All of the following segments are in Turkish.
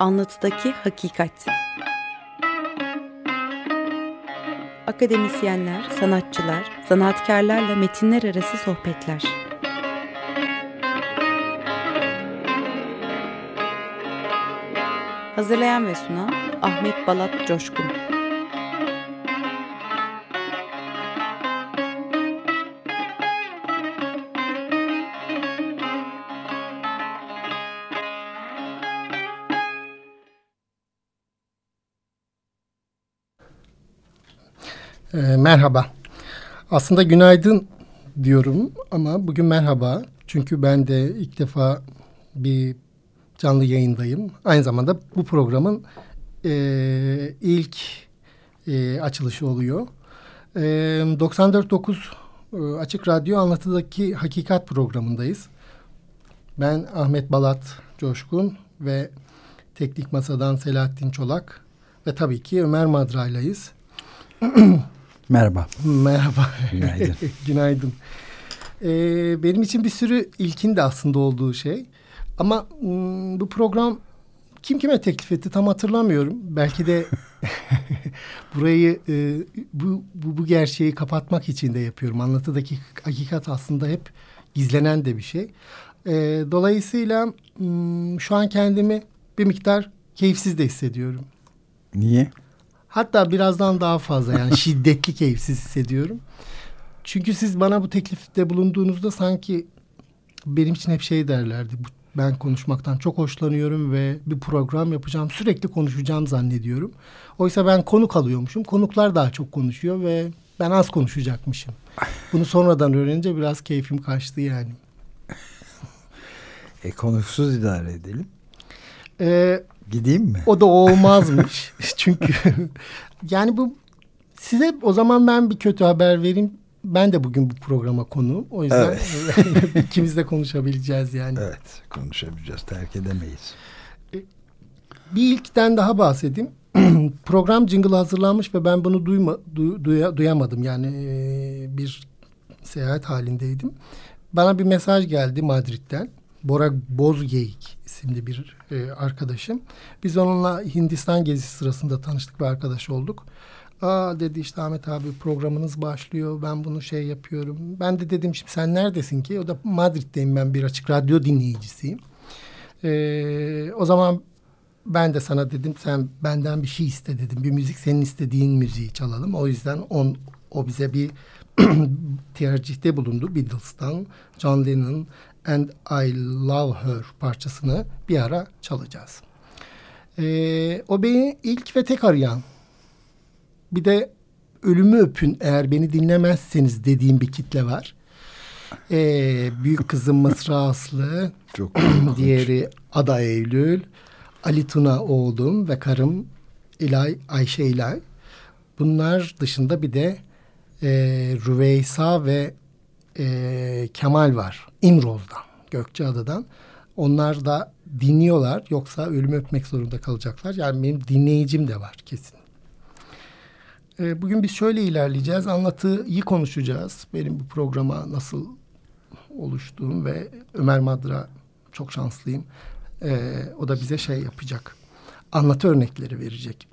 Anlatıdaki Hakikat Akademisyenler, sanatçılar, sanatkarlarla metinler arası sohbetler. Hazırlayan ve sunan Ahmet Balat Coşkun merhaba. Aslında günaydın diyorum ama bugün merhaba. Çünkü ben de ilk defa bir canlı yayındayım. Aynı zamanda bu programın e, ilk e, açılışı oluyor. E, 94.9 e, Açık Radyo Anlatıdaki Hakikat programındayız. Ben Ahmet Balat Coşkun ve Teknik Masa'dan Selahattin Çolak ve tabii ki Ömer Madra'ylayız. Merhaba. Merhaba. Günaydın. Günaydın. Ee, benim için bir sürü ilkin de aslında olduğu şey. Ama bu program kim kime teklif etti tam hatırlamıyorum. Belki de burayı e, bu, bu, bu gerçeği kapatmak için de yapıyorum. Anlatıdaki hakikat aslında hep gizlenen de bir şey. E, dolayısıyla m, şu an kendimi bir miktar keyifsiz de hissediyorum. Niye? Hatta birazdan daha fazla yani şiddetli keyifsiz hissediyorum. Çünkü siz bana bu teklifte bulunduğunuzda sanki benim için hep şey derlerdi. Ben konuşmaktan çok hoşlanıyorum ve bir program yapacağım. Sürekli konuşacağım zannediyorum. Oysa ben konuk alıyormuşum. Konuklar daha çok konuşuyor ve ben az konuşacakmışım. Bunu sonradan öğrenince biraz keyfim kaçtı yani. E konuksuz idare edelim. Ee, Gideyim mi? O da olmazmış. Çünkü yani bu size o zaman ben bir kötü haber vereyim. Ben de bugün bu programa konu. O yüzden evet. ikimiz de konuşabileceğiz yani. Evet konuşabileceğiz. Terk edemeyiz. Bir ilkten daha bahsedeyim. Program jingle hazırlanmış ve ben bunu duyma, du, duya, duyamadım. Yani e, bir seyahat halindeydim. Bana bir mesaj geldi Madrid'den. Bora Bozgeyik isimli bir e, arkadaşım. Biz onunla Hindistan gezisi sırasında tanıştık ve arkadaş olduk. Aa dedi işte Ahmet abi programınız başlıyor. Ben bunu şey yapıyorum. Ben de dedim şimdi sen neredesin ki? O da Madrid'deyim ben bir açık radyo dinleyicisiyim. Ee, o zaman ben de sana dedim sen benden bir şey iste dedim. Bir müzik senin istediğin müziği çalalım. O yüzden on, o bize bir tercihte bulundu. Beatles'tan John Lennon And I Love Her parçasını bir ara çalacağız. Ee, o beni ilk ve tek arayan. Bir de ölümü öpün eğer beni dinlemezseniz dediğim bir kitle var. Ee, büyük kızım Mısra Aslı. Çok diğeri Ada Eylül. Ali Tuna oğlum ve karım İlay Ayşe İlay. Bunlar dışında bir de e, Rüveysa ve e, Kemal var. İmroz'dan, Gökçeada'dan. Onlar da dinliyorlar. Yoksa ölümü öpmek zorunda kalacaklar. Yani benim dinleyicim de var kesin. E, bugün biz şöyle ilerleyeceğiz. Anlatıyı konuşacağız. Benim bu programa nasıl oluştuğum ve Ömer Madra çok şanslıyım. E, o da bize şey yapacak. Anlatı örnekleri verecek.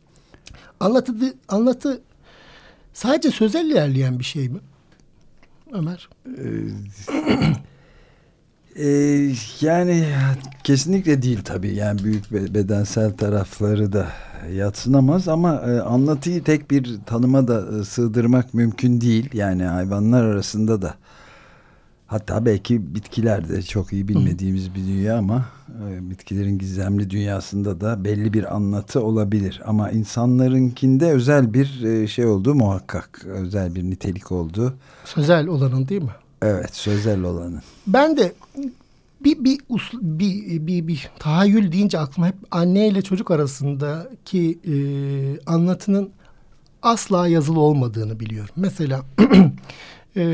anlatı, anlatı sadece sözel ilerleyen bir şey mi? Ömer? Ee, yani kesinlikle değil tabii. Yani büyük bedensel tarafları da yatsınamaz ama e, anlatıyı tek bir tanıma da e, sığdırmak mümkün değil. Yani hayvanlar arasında da hatta belki bitkilerde çok iyi bilmediğimiz bir dünya ama e, bitkilerin gizemli dünyasında da belli bir anlatı olabilir. Ama insanlarınkinde özel bir e, şey olduğu muhakkak. Özel bir nitelik olduğu. Sözel olanın değil mi? Evet sözel olanın. Ben de bir bir bir bir, bir tahayyül deyince aklıma hep anne ile çocuk arasındaki e, anlatının asla yazılı olmadığını biliyorum. Mesela e,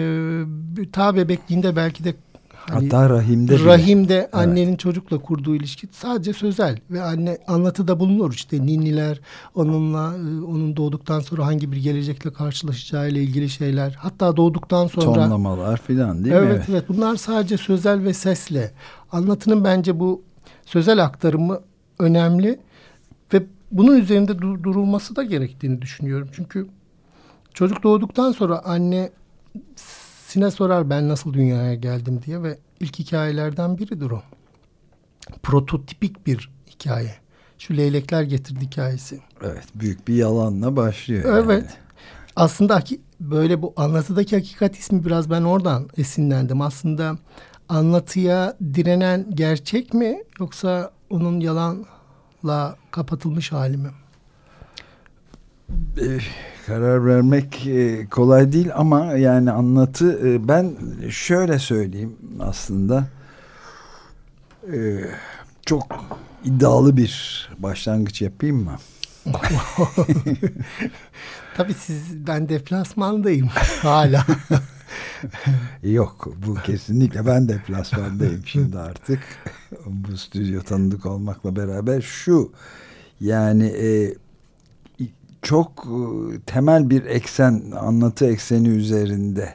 ta bebekliğinde belki de Hani Hatta rahimde rahimde bile. annenin evet. çocukla kurduğu ilişki sadece sözel ve anne anlatıda bulunur işte ninniler onunla e, onun doğduktan sonra hangi bir gelecekle karşılaşacağı ile ilgili şeyler hatta doğduktan sonra tonlamalar filan değil evet, mi? Evet evet bunlar sadece sözel ve sesle anlatının bence bu sözel aktarımı önemli ve bunun üzerinde dur durulması da gerektiğini düşünüyorum. Çünkü çocuk doğduktan sonra anne sine sorar ben nasıl dünyaya geldim diye ve ilk hikayelerden biridir o. Prototipik bir hikaye. Şu leylekler getirdi hikayesi. Evet büyük bir yalanla başlıyor. Evet. Yani. Aslında böyle bu anlatıdaki hakikat ismi biraz ben oradan esinlendim. Aslında anlatıya direnen gerçek mi yoksa onun yalanla kapatılmış hali mi? Ee, karar vermek e, kolay değil ama yani anlatı e, ben şöyle söyleyeyim aslında e, çok iddialı bir başlangıç yapayım mı? Tabii siz ben deplasmandayım hala. Yok bu kesinlikle ben deplasmandayım şimdi artık. bu stüdyo tanıdık olmakla beraber şu yani e, çok e, temel bir eksen anlatı ekseni üzerinde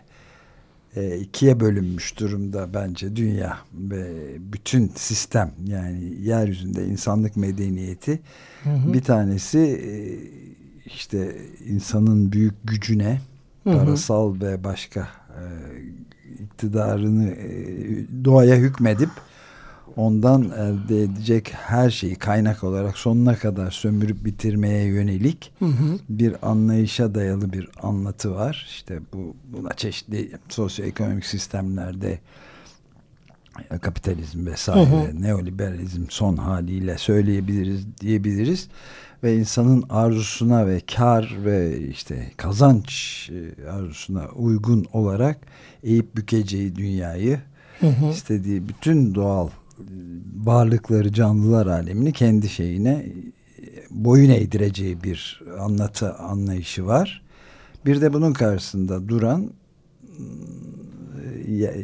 e, ikiye bölünmüş durumda bence dünya ve bütün sistem yani yeryüzünde insanlık medeniyeti hı hı. bir tanesi e, işte insanın büyük gücüne hı hı. parasal ve başka e, iktidarını e, doğaya hükmedip ondan elde edecek her şeyi kaynak olarak sonuna kadar sömürüp bitirmeye yönelik hı hı. bir anlayışa dayalı bir anlatı var. İşte bu buna çeşitli sosyoekonomik sistemlerde kapitalizm vesaire, hı hı. neoliberalizm son haliyle söyleyebiliriz diyebiliriz ve insanın arzusuna ve kar ve işte kazanç e, arzusuna uygun olarak eğip bükeceği dünyayı hı hı. istediği bütün doğal varlıkları canlılar alemini kendi şeyine boyun eğdireceği bir anlatı anlayışı var. Bir de bunun karşısında duran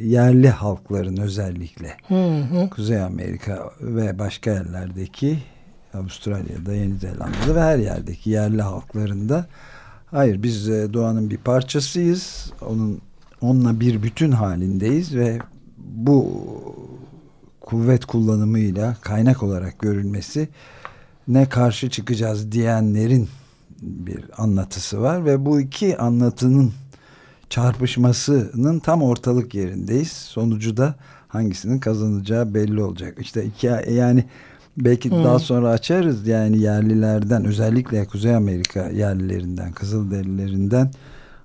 yerli halkların özellikle hı hı. Kuzey Amerika ve başka yerlerdeki Avustralya'da, Yeni Zelanda'da ve her yerdeki yerli halklarında hayır biz doğanın bir parçasıyız. Onun onunla bir bütün halindeyiz ve bu kuvvet kullanımıyla kaynak olarak görülmesi ne karşı çıkacağız diyenlerin bir anlatısı var ve bu iki anlatının çarpışmasının tam ortalık yerindeyiz. Sonucu da hangisinin kazanacağı belli olacak. İşte iki yani belki hmm. daha sonra açarız yani yerlilerden özellikle Kuzey Amerika yerlilerinden, Kızılderililerinden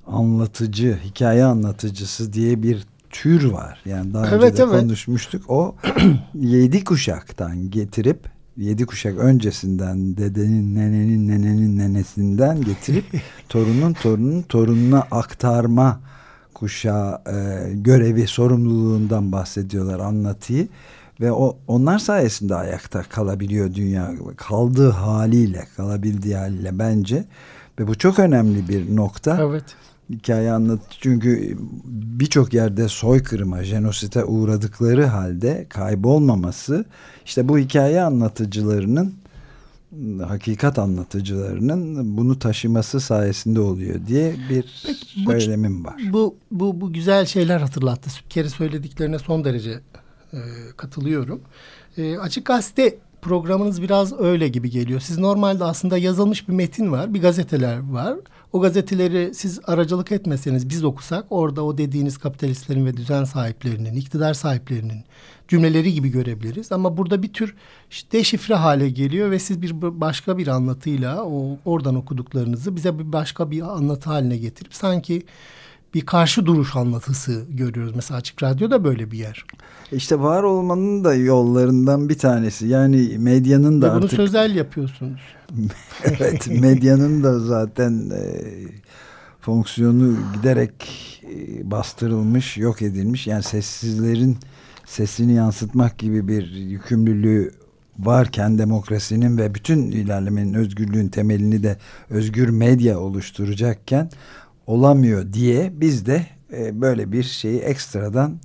anlatıcı, hikaye anlatıcısı diye bir tür var. Yani daha evet, önce de evet. konuşmuştuk. O yedi kuşaktan getirip yedi kuşak öncesinden dedenin, nenenin, nenenin nenesinden getirip torunun torunun torununa aktarma kuşağı e, görevi sorumluluğundan bahsediyorlar anlatıyı ve o onlar sayesinde ayakta kalabiliyor dünya kaldığı haliyle kalabildiği haliyle bence ve bu çok önemli bir nokta. Evet hikaye anlat çünkü birçok yerde soykırıma, jenosite uğradıkları halde kaybolmaması işte bu hikaye anlatıcılarının hakikat anlatıcılarının bunu taşıması sayesinde oluyor diye bir Peki, bu, söylemim var. Bu, bu, bu güzel şeyler hatırlattı. Süpker'i söylediklerine son derece e, katılıyorum. E, açık gazete programınız biraz öyle gibi geliyor. Siz normalde aslında yazılmış bir metin var, bir gazeteler var. O gazeteleri siz aracılık etmeseniz biz okusak orada o dediğiniz kapitalistlerin ve düzen sahiplerinin, iktidar sahiplerinin cümleleri gibi görebiliriz. Ama burada bir tür deşifre hale geliyor ve siz bir başka bir anlatıyla o oradan okuduklarınızı bize bir başka bir anlatı haline getirip sanki bir karşı duruş anlatısı görüyoruz. Mesela Açık Radyo da böyle bir yer. İşte var olmanın da yollarından bir tanesi. Yani medyanın da Ve bunu artık... sözel yapıyorsunuz. evet medyanın da zaten e, fonksiyonu giderek e, bastırılmış, yok edilmiş. Yani sessizlerin sesini yansıtmak gibi bir yükümlülüğü varken demokrasinin ve bütün ilerlemenin özgürlüğün temelini de özgür medya oluşturacakken olamıyor diye biz de e, böyle bir şeyi ekstradan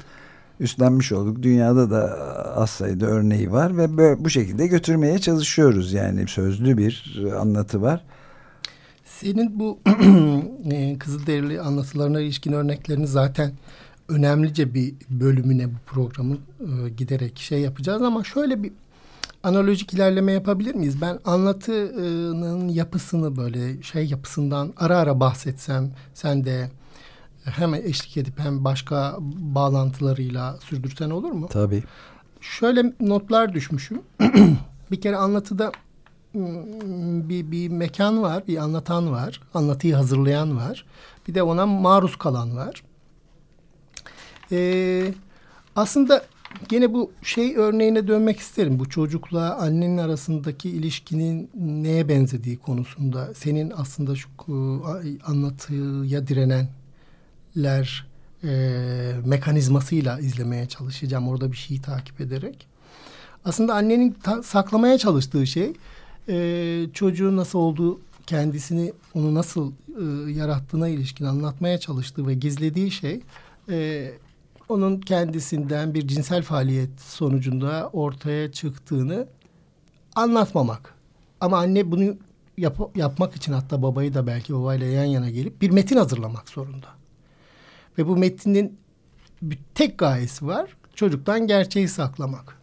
üstlenmiş olduk. Dünyada da az sayıda örneği var ve böyle, bu şekilde götürmeye çalışıyoruz. Yani sözlü bir anlatı var. Senin bu e, Kızılderili anlatılarına ilişkin örneklerini zaten önemlice bir bölümüne bu programın e, giderek şey yapacağız ama şöyle bir analojik ilerleme yapabilir miyiz? Ben anlatının yapısını böyle şey yapısından ara ara bahsetsem sen de hem eşlik edip hem başka bağlantılarıyla sürdürsen olur mu? Tabii. Şöyle notlar düşmüşüm. bir kere anlatıda bir, bir mekan var, bir anlatan var, anlatıyı hazırlayan var. Bir de ona maruz kalan var. Ee, aslında gene bu şey örneğine dönmek isterim. Bu çocukla annenin arasındaki ilişkinin neye benzediği konusunda. Senin aslında şu anlatıya direnenler e, mekanizmasıyla izlemeye çalışacağım. Orada bir şeyi takip ederek. Aslında annenin saklamaya çalıştığı şey e, çocuğun nasıl olduğu kendisini onu nasıl e, yarattığına ilişkin anlatmaya çalıştığı ve gizlediği şey e, onun kendisinden bir cinsel faaliyet sonucunda ortaya çıktığını anlatmamak. Ama anne bunu yap yapmak için hatta babayı da belki babayla yan yana gelip bir metin hazırlamak zorunda. Ve bu metnin bir tek gayesi var. Çocuktan gerçeği saklamak.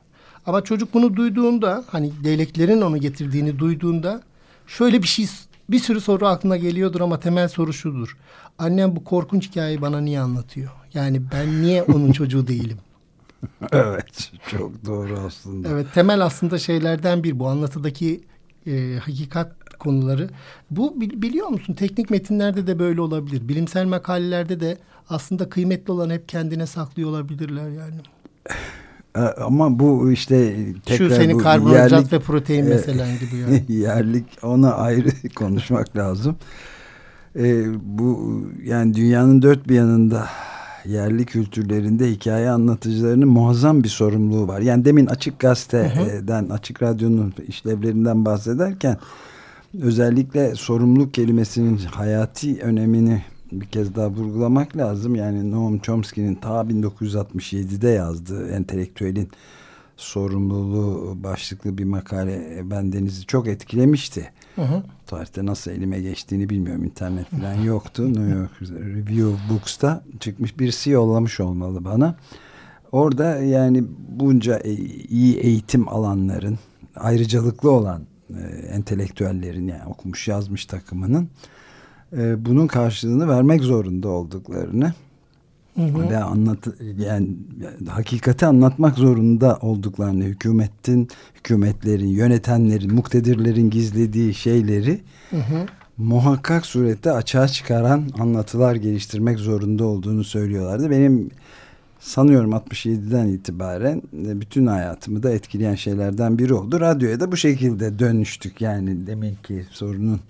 Ama çocuk bunu duyduğunda hani leyleklerin onu getirdiğini duyduğunda şöyle bir şey bir sürü soru aklına geliyordur ama temel soru şudur. Annem bu korkunç hikayeyi bana niye anlatıyor? Yani ben niye onun çocuğu değilim? evet çok doğru aslında. Evet temel aslında şeylerden bir bu anlatıdaki e, hakikat konuları. Bu biliyor musun teknik metinlerde de böyle olabilir. Bilimsel makalelerde de aslında kıymetli olan hep kendine saklıyor olabilirler yani. E, ama bu işte tekrar Şu senin karbonhidrat yerlik, ve protein meselen gibi yani. yerlik ona ayrı konuşmak lazım. E, bu yani dünyanın dört bir yanında yerli kültürlerinde hikaye anlatıcılarının muazzam bir sorumluluğu var. Yani demin Açık Gazete'den, Açık Radyo'nun işlevlerinden bahsederken özellikle sorumluluk kelimesinin hayati önemini bir kez daha vurgulamak lazım. Yani Noam Chomsky'nin ta 1967'de yazdığı entelektüelin sorumluluğu başlıklı bir makale bendenizi çok etkilemişti. Hı hı. Tarihte nasıl elime geçtiğini bilmiyorum. İnternet falan yoktu. New York Review of Books'ta çıkmış birisi yollamış olmalı bana. Orada yani bunca e, iyi eğitim alanların ayrıcalıklı olan e, entelektüellerin yani okumuş yazmış takımının e, bunun karşılığını vermek zorunda olduklarını hı hı. ve anlat yani hakikati anlatmak zorunda olduklarını hükümetin hükümetlerin yönetenlerin muktedirlerin gizlediği şeyleri hı hı. muhakkak surette açığa çıkaran anlatılar geliştirmek zorunda olduğunu söylüyorlardı. Benim sanıyorum 67'den itibaren e, bütün hayatımı da etkileyen şeylerden biri oldu. Radyoya da bu şekilde dönüştük yani demek ki sorunun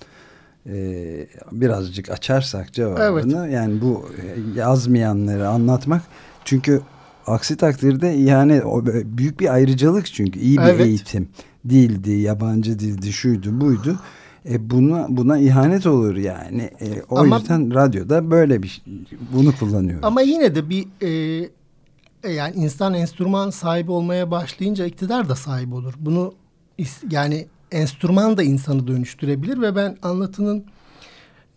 e, birazcık açarsak cevabını evet. yani bu e, yazmayanları anlatmak çünkü aksi takdirde yani o büyük bir ayrıcalık çünkü iyi bir evet. eğitim dildi yabancı dildi şuydu buydu e buna buna ihanet olur yani e, o ama, yüzden radyoda böyle bir bunu kullanıyor. Ama yine de bir e, e, yani insan enstrüman sahibi olmaya başlayınca iktidar da sahibi olur. Bunu yani enstrüman da insanı dönüştürebilir ve ben anlatının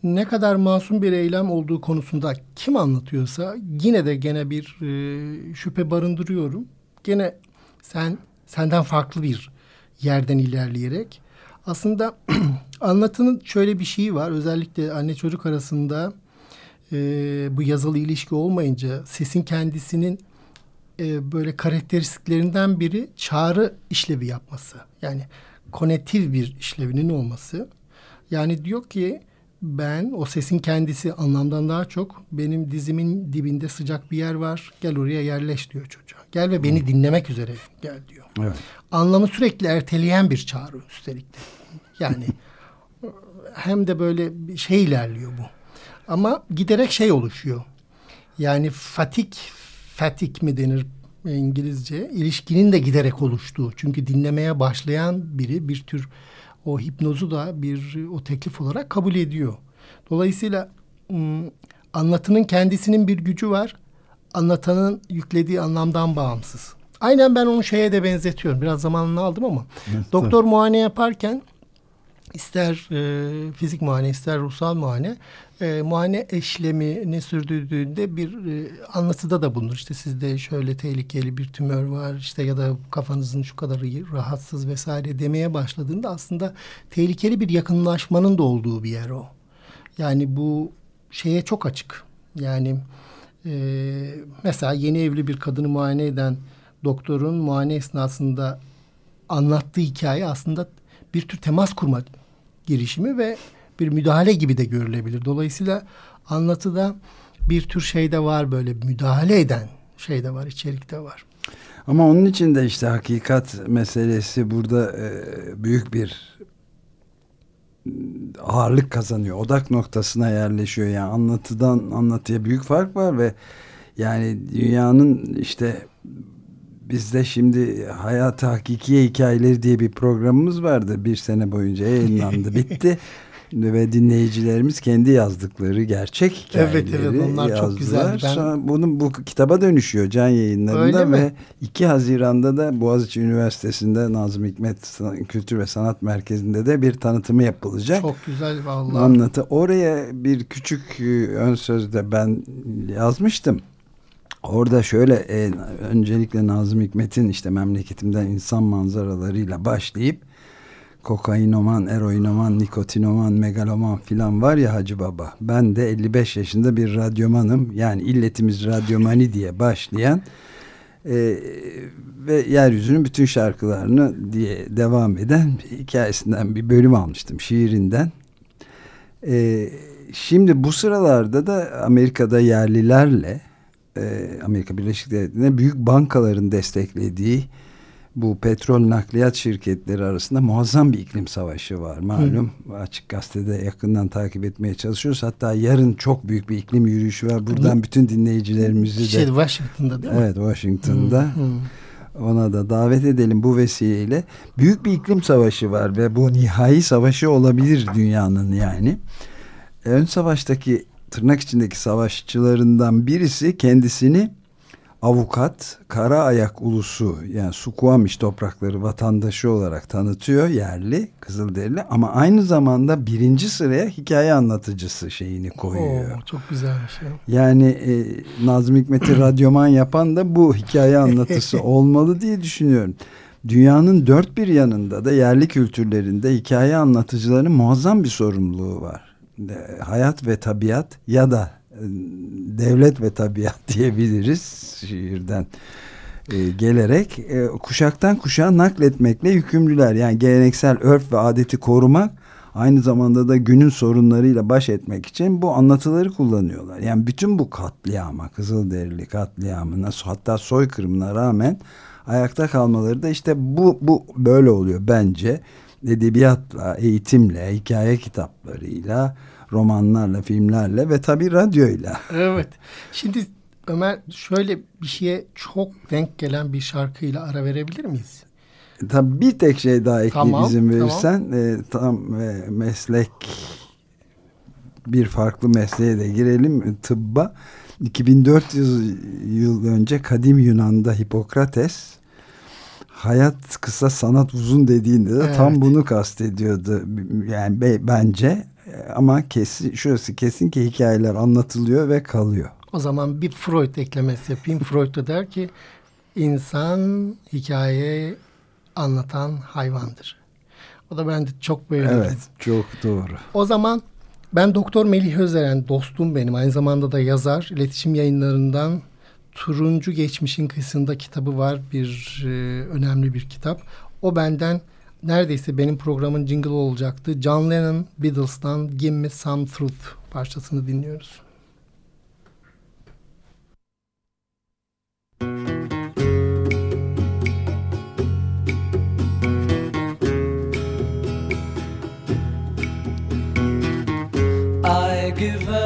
ne kadar masum bir eylem olduğu konusunda kim anlatıyorsa yine de gene bir e, şüphe barındırıyorum. Gene sen senden farklı bir yerden ilerleyerek aslında anlatının şöyle bir şeyi var. Özellikle anne çocuk arasında e, bu yazılı ilişki olmayınca sesin kendisinin e, böyle karakteristiklerinden biri çağrı işlevi yapması. Yani konektif bir işlevinin olması. Yani diyor ki ben o sesin kendisi anlamdan daha çok benim dizimin dibinde sıcak bir yer var. Gel oraya yerleş diyor çocuğa. Gel ve beni dinlemek üzere gel diyor. Evet. Anlamı sürekli erteleyen bir çağrı üstelik de. Yani hem de böyle bir şey ilerliyor bu. Ama giderek şey oluşuyor. Yani fatik, fatik mi denir İngilizce ilişkinin de giderek oluştuğu. Çünkü dinlemeye başlayan biri bir tür o hipnozu da bir o teklif olarak kabul ediyor. Dolayısıyla anlatının kendisinin bir gücü var. Anlatanın yüklediği anlamdan bağımsız. Aynen ben onu şeye de benzetiyorum. Biraz zamanını aldım ama. Evet, doktor tabii. muayene yaparken ister e, fizik muayene ister ruhsal muayene e, muayene eşlemini sürdürdüğünde bir e, anlatıda da bulunur. İşte sizde şöyle tehlikeli bir tümör var işte ya da kafanızın şu kadar rahatsız vesaire demeye başladığında aslında tehlikeli bir yakınlaşmanın da olduğu bir yer o. Yani bu şeye çok açık. Yani e, mesela yeni evli bir kadını muayene eden doktorun muayene esnasında anlattığı hikaye aslında bir tür temas kurma girişimi ve bir müdahale gibi de görülebilir. Dolayısıyla anlatıda bir tür şey de var böyle müdahale eden şey de var, içerik de var. Ama onun için de işte hakikat meselesi burada e, büyük bir ağırlık kazanıyor. Odak noktasına yerleşiyor. Yani anlatıdan anlatıya büyük fark var ve yani dünyanın işte bizde şimdi hayat hakikiye hikayeleri diye bir programımız vardı. Bir sene boyunca yayınlandı bitti. Ve dinleyicilerimiz kendi yazdıkları gerçek hikayeleri evet, evet, onlar yazdılar. Çok güzel. Ben... Sonra bunun bu kitaba dönüşüyor Can Yayınları'nda ve 2 Haziran'da da Boğaziçi Üniversitesi'nde Nazım Hikmet Kültür ve Sanat Merkezi'nde de bir tanıtımı yapılacak. Çok güzel vallahi. Anlatı. Oraya bir küçük e, ön sözde ben yazmıştım. Orada şöyle e, öncelikle Nazım Hikmet'in işte memleketimden insan manzaralarıyla başlayıp kokainoman, eroinoman, nikotinoman, megaloman filan var ya Hacı Baba. Ben de 55 yaşında bir radyomanım. Yani illetimiz radyomani diye başlayan e, ve yeryüzünün bütün şarkılarını diye devam eden hikayesinden bir bölüm almıştım şiirinden. E, şimdi bu sıralarda da Amerika'da yerlilerle e, Amerika Birleşik Devletleri'ne büyük bankaların desteklediği bu petrol nakliyat şirketleri arasında muazzam bir iklim savaşı var malum. Hı. Açık Gazete'de yakından takip etmeye çalışıyoruz. Hatta yarın çok büyük bir iklim yürüyüşü var. Buradan Hı. bütün dinleyicilerimizi de... Şey, Washington'da değil mi? Evet Washington'da. Hı. Hı. Ona da davet edelim bu vesileyle. Büyük bir iklim savaşı var ve bu nihai savaşı olabilir dünyanın yani. Ön savaştaki tırnak içindeki savaşçılarından birisi kendisini avukat Kara Ayak Ulusu yani Sukuamiş toprakları vatandaşı olarak tanıtıyor yerli Kızılderili ama aynı zamanda birinci sıraya hikaye anlatıcısı şeyini koyuyor. Oo, çok güzel bir şey. Yani e, Nazım Hikmet'i radyoman yapan da bu hikaye anlatısı olmalı diye düşünüyorum. Dünyanın dört bir yanında da yerli kültürlerinde hikaye anlatıcıların muazzam bir sorumluluğu var. Hayat ve tabiat ya da devlet ve tabiat diyebiliriz şiirden e, gelerek e, kuşaktan kuşağa nakletmekle yükümlüler. Yani geleneksel örf ve adeti korumak aynı zamanda da günün sorunlarıyla baş etmek için bu anlatıları kullanıyorlar. Yani bütün bu katliama, Kızılderili katliamına hatta soykırımına rağmen ayakta kalmaları da işte bu, bu böyle oluyor bence. Edebiyatla, eğitimle, hikaye kitaplarıyla, romanlarla, filmlerle ve tabii radyoyla. Evet. Şimdi Ömer şöyle bir şeye çok denk gelen bir şarkıyla ara verebilir miyiz? Tabii bir tek şey daha ekleyip tamam, izin verirsen tamam. E, tam e, meslek bir farklı mesleğe de girelim tıbba. 2400 yıl önce kadim Yunan'da Hipokrates hayat kısa sanat uzun dediğinde de evet. tam bunu kastediyordu. Yani bence ama kesin, şurası kesin ki hikayeler anlatılıyor ve kalıyor. O zaman bir Freud eklemesi yapayım. Freud da der ki insan hikaye anlatan hayvandır. O da bende çok böyle. Evet çok doğru. O zaman ben Doktor Melih Özeren dostum benim. Aynı zamanda da yazar. iletişim yayınlarından Turuncu Geçmişin Kıyısında kitabı var. Bir e, önemli bir kitap. O benden neredeyse benim programın jingle olacaktı. John Lennon Beatles'tan Give Me Some Truth parçasını dinliyoruz. I give her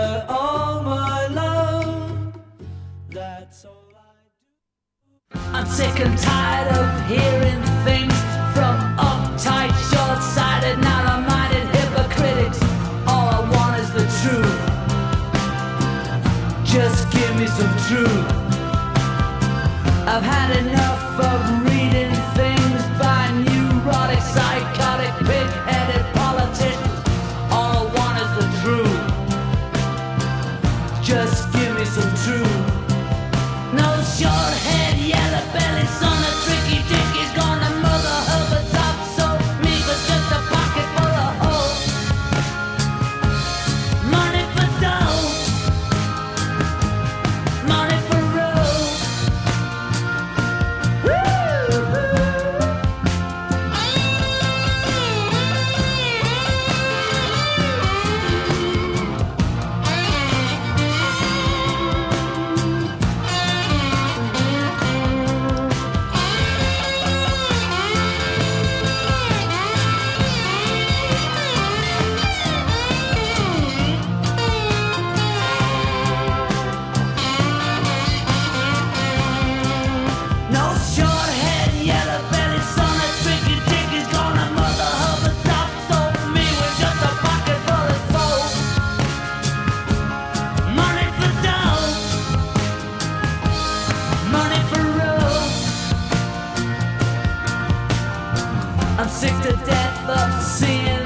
I'm sick to death of seeing.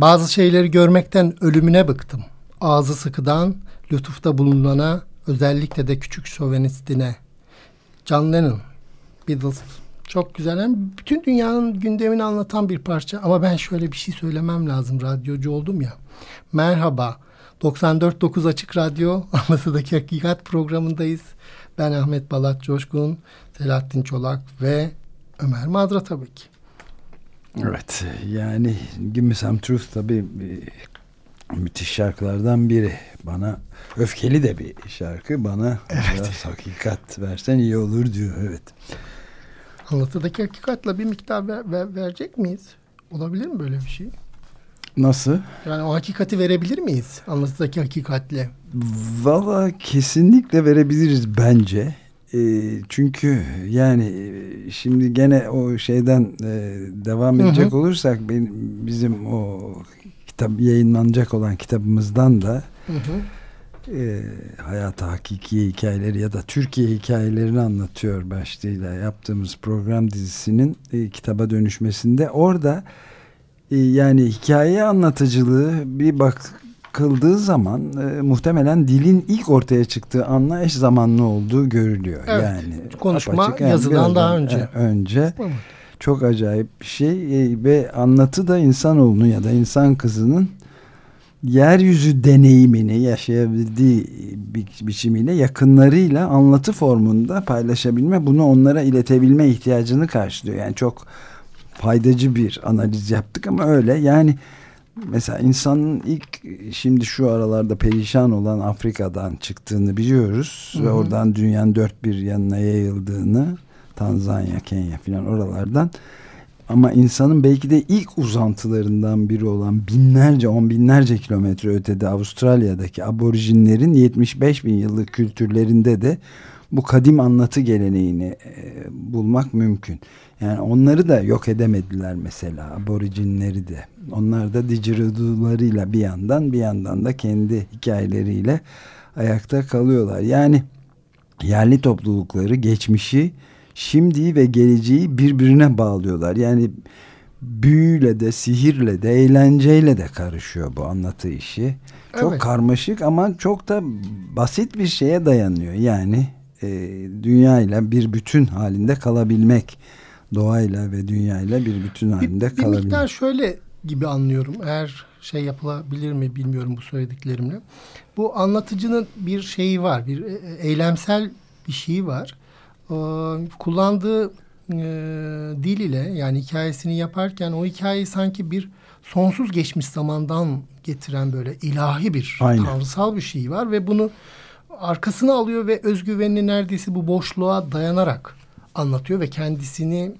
Bazı şeyleri görmekten ölümüne bıktım. Ağzı sıkıdan, lütufta bulunana, özellikle de küçük şovenistine. John Lennon, Beatles. Çok güzel. Yani bütün dünyanın gündemini anlatan bir parça. Ama ben şöyle bir şey söylemem lazım. Radyocu oldum ya. Merhaba. 94.9 Açık Radyo Anlatıdaki Hakikat programındayız. Ben Ahmet Balat Coşkun, Selahattin Çolak ve Ömer Madra tabii ki. Evet yani Give Me Some Truth tabii müthiş şarkılardan biri. Bana öfkeli de bir şarkı. Bana evet. biraz hakikat versen iyi olur diyor. Evet. Anlatıdaki hakikatla bir miktar ver, ver, verecek miyiz? Olabilir mi böyle bir şey? Nasıl? Yani o hakikati verebilir miyiz? Anlatıdaki hakikatle. Valla kesinlikle verebiliriz bence. E, çünkü yani şimdi gene o şeyden e, devam edecek hı hı. olursak benim, bizim o kitap yayınlanacak olan kitabımızdan da hı hı. E, hayata hakiki hikayeleri ya da Türkiye hikayelerini anlatıyor başlığıyla yaptığımız program dizisinin e, kitaba dönüşmesinde orada e, yani hikaye anlatıcılığı bir bak kıldığı zaman e, muhtemelen dilin ilk ortaya çıktığı anla eş zamanlı olduğu görülüyor. Evet, yani konuşma apaçık, yani yazılan daha önce. E, önce. Evet. Çok acayip bir şey e, ve anlatı da insanoğlunun ya da insan kızının yeryüzü deneyimini yaşayabildiği bi biçimiyle yakınlarıyla anlatı formunda paylaşabilme, bunu onlara iletebilme ihtiyacını karşılıyor. Yani çok faydacı bir analiz yaptık ama öyle. Yani mesela insanın ilk şimdi şu aralarda perişan olan Afrika'dan çıktığını biliyoruz. Hı hı. Ve oradan dünyanın dört bir yanına yayıldığını Tanzanya, Kenya filan oralardan ama insanın belki de ilk uzantılarından biri olan binlerce, on binlerce kilometre ötede Avustralya'daki aborijinlerin 75 bin yıllık kültürlerinde de bu kadim anlatı geleneğini e, bulmak mümkün. Yani onları da yok edemediler mesela aborjinleri de. Onlar da didgeridoo'larıyla bir yandan bir yandan da kendi hikayeleriyle ayakta kalıyorlar. Yani yerli toplulukları geçmişi, şimdiyi ve geleceği birbirine bağlıyorlar. Yani büyüyle de, sihirle de, eğlenceyle de karışıyor bu anlatı işi. Çok evet. karmaşık ama çok da basit bir şeye dayanıyor. Yani e, dünya bir bütün halinde kalabilmek. Doğayla ve dünyayla bir bütün halinde bir, kalabilmek. Bir miktar şöyle gibi anlıyorum. Eğer şey yapılabilir mi bilmiyorum bu söylediklerimle. Bu anlatıcının bir şeyi var. Bir e, e, eylemsel bir şeyi var. Ee, kullandığı e, dil ile yani hikayesini yaparken o hikayeyi sanki bir sonsuz geçmiş zamandan getiren böyle ilahi bir Aynen. tanrısal bir şey var ve bunu arkasına alıyor ve özgüvenini neredeyse bu boşluğa dayanarak anlatıyor ve kendisini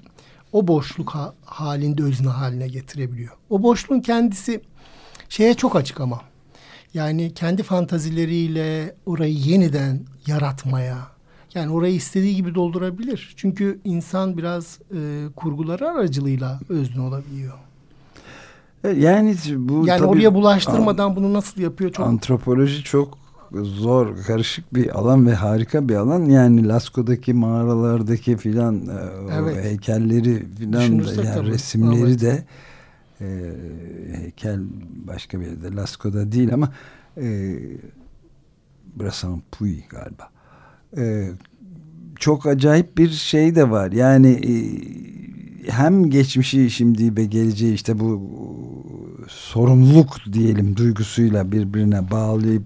o boşluk ha halinde özne haline getirebiliyor. O boşluğun kendisi şeye çok açık ama. Yani kendi fantazileriyle orayı yeniden yaratmaya, yani orayı istediği gibi doldurabilir. Çünkü insan biraz e, kurguları aracılığıyla özne olabiliyor. E, yani bu yani tabii, oraya bulaştırmadan bunu nasıl yapıyor çok antropoloji çok zor karışık bir alan ve harika bir alan yani Lascau'daki mağaralardaki filan e, evet. heykelleri filan da yani resimleri evet. de e, heykel başka bir yerde Lascau'da değil ama e, Brasan Puy galiba e, çok acayip bir şey de var yani e, hem geçmişi şimdi ve geleceği işte bu sorumluluk diyelim duygusuyla birbirine bağlayıp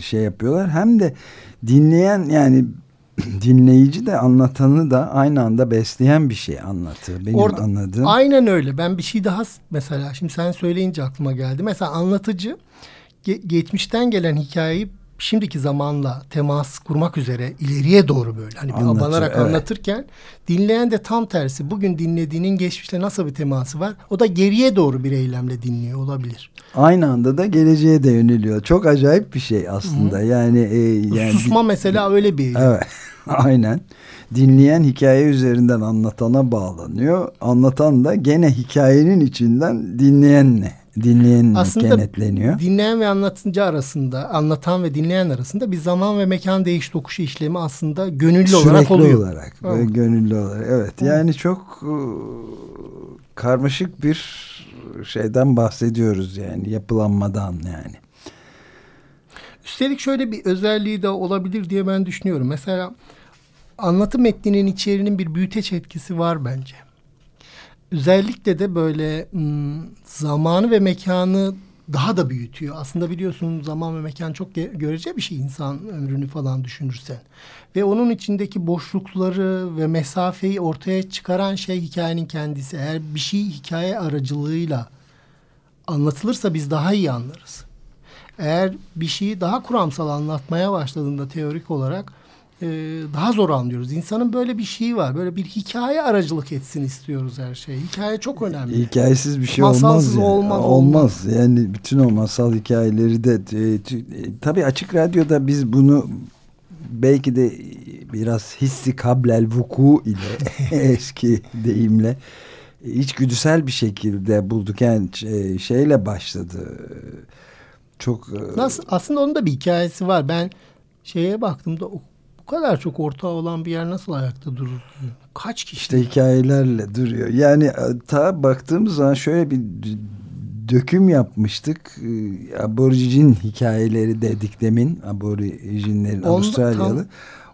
şey yapıyorlar. Hem de dinleyen yani dinleyici de anlatanı da aynı anda besleyen bir şey anlatı. Benim Orada, anladığım. Aynen öyle. Ben bir şey daha mesela şimdi sen söyleyince aklıma geldi. Mesela anlatıcı ge geçmişten gelen hikayeyi şimdiki zamanla temas kurmak üzere ileriye doğru böyle hani bir abanarak evet. anlatırken dinleyen de tam tersi bugün dinlediğinin geçmişte nasıl bir teması var o da geriye doğru bir eylemle dinliyor olabilir. Aynı anda da geleceğe de yöneliyor. Çok acayip bir şey aslında. Hı -hı. Yani e, yani susma mesela öyle bir. Evet. Aynen. Dinleyen hikaye üzerinden anlatana bağlanıyor. Anlatan da gene hikayenin içinden dinleyenle dinleyen Aslında kenetleniyor. dinleyen ve anlatıcı arasında, anlatan ve dinleyen arasında bir zaman ve mekan değiş tokuşu işlemi aslında gönüllü Sürekli olarak oluyor. olarak. Evet. Gönüllü olarak. Evet. evet. Yani çok e, karmaşık bir şeyden bahsediyoruz yani yapılanmadan yani. Üstelik şöyle bir özelliği de olabilir diye ben düşünüyorum. Mesela anlatı metninin içeriğinin bir büyüteç etkisi var bence özellikle de böyle zamanı ve mekanı daha da büyütüyor. Aslında biliyorsun zaman ve mekan çok görece bir şey insan ömrünü falan düşünürsen. Ve onun içindeki boşlukları ve mesafeyi ortaya çıkaran şey hikayenin kendisi. Eğer bir şey hikaye aracılığıyla anlatılırsa biz daha iyi anlarız. Eğer bir şeyi daha kuramsal anlatmaya başladığında teorik olarak e, daha zor anlıyoruz. İnsanın böyle bir şeyi var. Böyle bir hikaye aracılık etsin istiyoruz her şey. Hikaye çok önemli. Hikayesiz bir şey Masalsız olmaz. Yani. Olmaz, olmaz. Yani bütün o masal hikayeleri de e, e, tabii açık radyoda biz bunu belki de biraz hissi kablel vuku ile eski deyimle içgüdüsel bir şekilde bulduk. Yani e, şeyle başladı. Çok Nasıl aslında onun da bir hikayesi var. Ben şeye baktığımda kadar çok ortağı olan bir yer nasıl ayakta durur? Kaç kişi? İşte hikayelerle duruyor. Yani e, ta baktığımız zaman şöyle bir döküm yapmıştık. E, Aborjin hikayeleri dedik demin. Aborjinlerin Onda, Avustralyalı. Tam...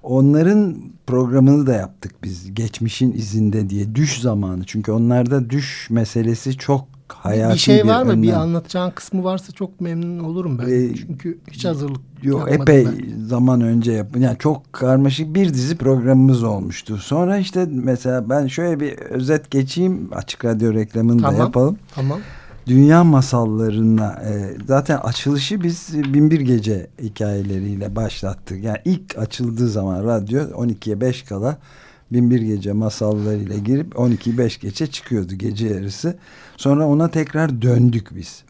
Onların programını da yaptık biz. Geçmişin izinde diye. Düş zamanı. Çünkü onlarda düş meselesi çok hayati bir şey var mı? Önem. Bir anlatacağın kısmı varsa çok memnun olurum ben. Ee, Çünkü hiç hazırlık yok. Epey ben. zaman önce yapın. Yani çok karmaşık bir dizi programımız olmuştu. Sonra işte mesela ben şöyle bir özet geçeyim. Açık radyo reklamını tamam, da yapalım. Tamam. Dünya masallarına e, zaten açılışı biz Binbir Gece hikayeleriyle başlattık. Yani ilk açıldığı zaman radyo 12'ye 5 kala Binbir Gece masallarıyla girip 12'yi 5 geçe çıkıyordu gece yarısı. Sonra ona tekrar döndük biz.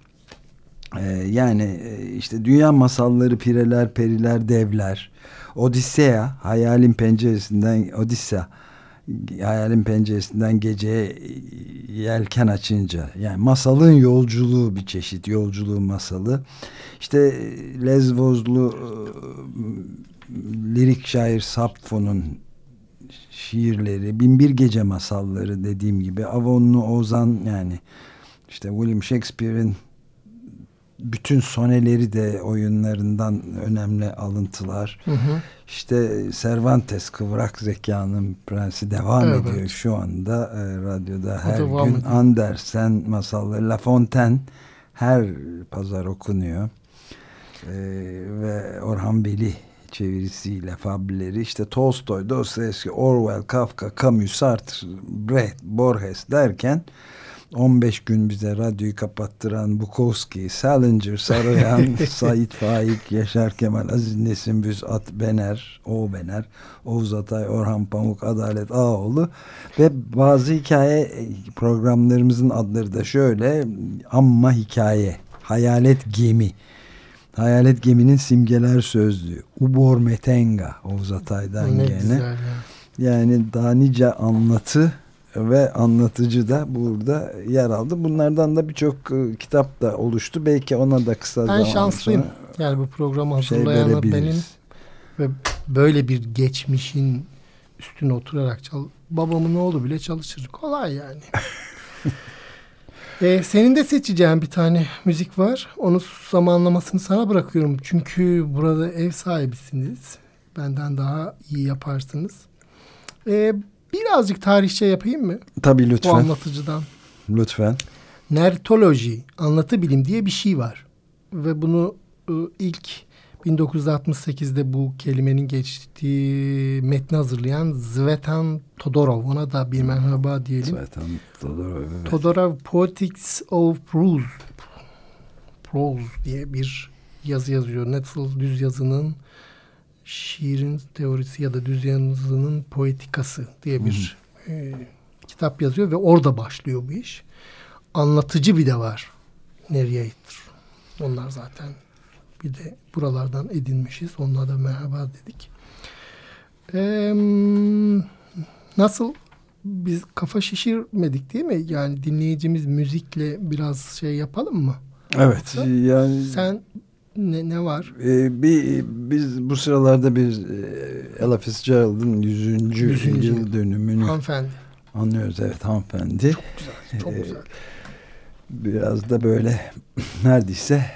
Ee, yani e, işte dünya masalları, pireler, periler, devler. Odisea hayalin penceresinden Odisea hayalin penceresinden geceye yelken açınca yani masalın yolculuğu bir çeşit yolculuğu masalı işte Lezvozlu e, lirik şair Sapfo'nun şiirleri Binbir Gece masalları dediğim gibi Avonlu Ozan yani işte William Shakespeare'in bütün soneleri de oyunlarından önemli alıntılar. Hı hı. İşte Cervantes kıvrak zekanın prensi devam evet. ediyor şu anda e, radyoda her gün. Ediyor. Andersen masalları La Fontaine her pazar okunuyor. E, ve Orhan Veli çevirisiyle fabülleri işte Tolstoy, Dostoyevski, Orwell, Kafka, Camus, Sartre, Brecht, Borges derken 15 gün bize radyoyu kapattıran Bukowski, Salinger, Saroyan, Sait Faik, Yaşar Kemal, Aziz Nesin Büz, At Bener, O Bener, Oğuz Atay, Orhan Pamuk, Adalet Ağoğlu ve bazı hikaye programlarımızın adları da şöyle Amma Hikaye, Hayalet Gemi, Hayalet Gemi'nin simgeler sözlüğü, Ubor Metenga, Oğuz Atay'dan ne gene. Güzel ya. Yani daha nice anlatı ve anlatıcı da burada yer aldı. Bunlardan da birçok e, kitap da oluştu. Belki ona da kısa ben zaman şanslıyım. Yani bu programı şey hazırlayan şey benim ve böyle bir geçmişin üstüne oturarak çal babamın oğlu bile çalışır. Kolay yani. ee, senin de seçeceğin bir tane müzik var. Onu zamanlamasını sana bırakıyorum. Çünkü burada ev sahibisiniz. Benden daha iyi yaparsınız. Ee, Birazcık tarihçe yapayım mı? Tabii lütfen. Bu anlatıcıdan. Lütfen. Nertoloji, anlatı bilim diye bir şey var. Ve bunu ıı, ilk 1968'de bu kelimenin geçtiği metni hazırlayan Zvetan Todorov. Ona da bir merhaba diyelim. Zvetan Todorov. Evet. Todorov Poetics of Prose. Prose diye bir yazı yazıyor. Nasıl düz yazının şiirin teorisi ya da düz yazının poetikası diye bir e, kitap yazıyor ve orada başlıyor bu iş. Anlatıcı bir de var. Nereye Onlar zaten bir de buralardan edinmişiz. Onlara da merhaba dedik. Ee, nasıl biz kafa şişirmedik değil mi? Yani dinleyicimiz müzikle biraz şey yapalım mı? Evet. Yani sen ne, ne var? Ee, bir biz bu sıralarda bir e, Ella Fitzgerald'ın 100. 100. yıl dönümünü hanımefendi. anlıyoruz. Evet hanımefendi. Çok güzel. Çok ee, güzel. Biraz da böyle neredeyse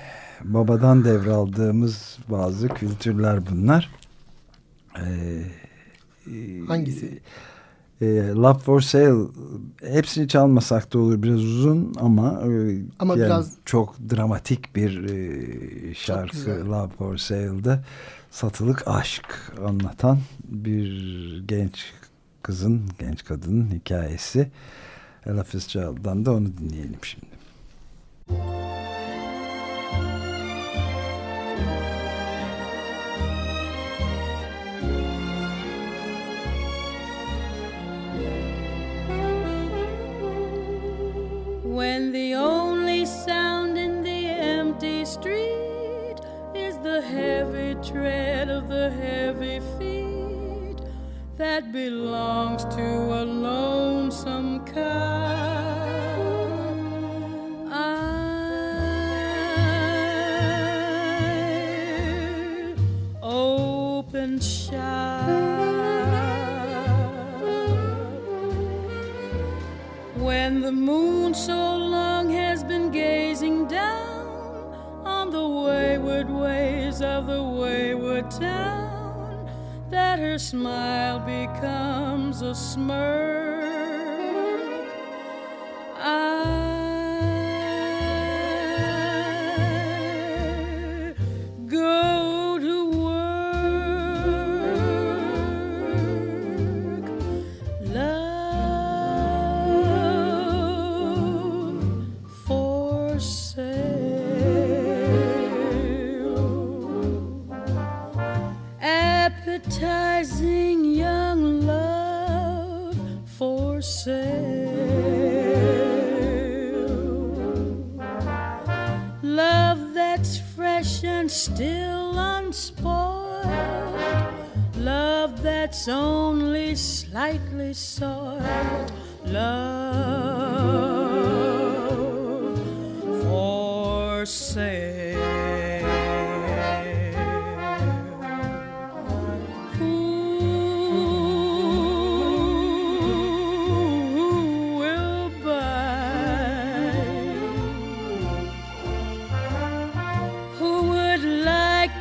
babadan devraldığımız bazı kültürler bunlar. Ee, Hangisi? e, Love for Sale hepsini çalmasak da olur biraz uzun ama e, ama yani biraz çok dramatik bir e, şarkı Love for Sale'da satılık aşk anlatan bir genç kızın genç kadının hikayesi Ella Fitzgerald'dan da onu dinleyelim şimdi. Müzik when the only sound in the empty street is the heavy tread of the heavy feet that belongs to a lonesome cow. the moon so long has been gazing down on the wayward ways of the wayward town that her smile becomes a smirk.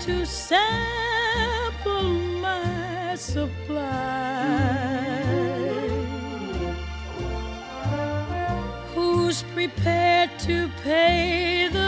To sample my supply? Who's prepared to pay the